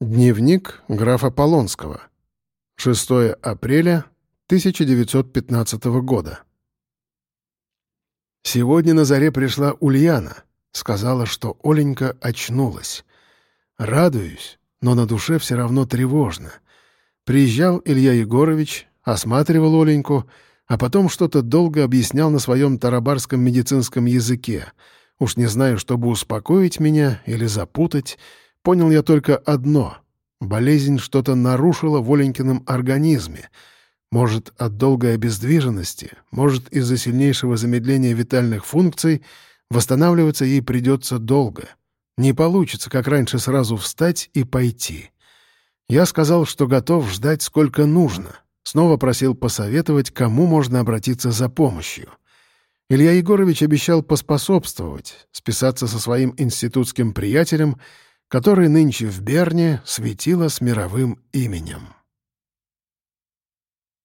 Дневник графа Полонского. 6 апреля 1915 года. Сегодня на заре пришла Ульяна. Сказала, что Оленька очнулась. Радуюсь, но на душе все равно тревожно. Приезжал Илья Егорович, осматривал Оленьку, а потом что-то долго объяснял на своем тарабарском медицинском языке. Уж не знаю, чтобы успокоить меня или запутать, Понял я только одно — болезнь что-то нарушила в Оленькином организме. Может, от долгой обездвиженности, может, из-за сильнейшего замедления витальных функций восстанавливаться ей придется долго. Не получится, как раньше, сразу встать и пойти. Я сказал, что готов ждать сколько нужно. Снова просил посоветовать, кому можно обратиться за помощью. Илья Егорович обещал поспособствовать, списаться со своим институтским приятелем — который нынче в Берне светило с мировым именем.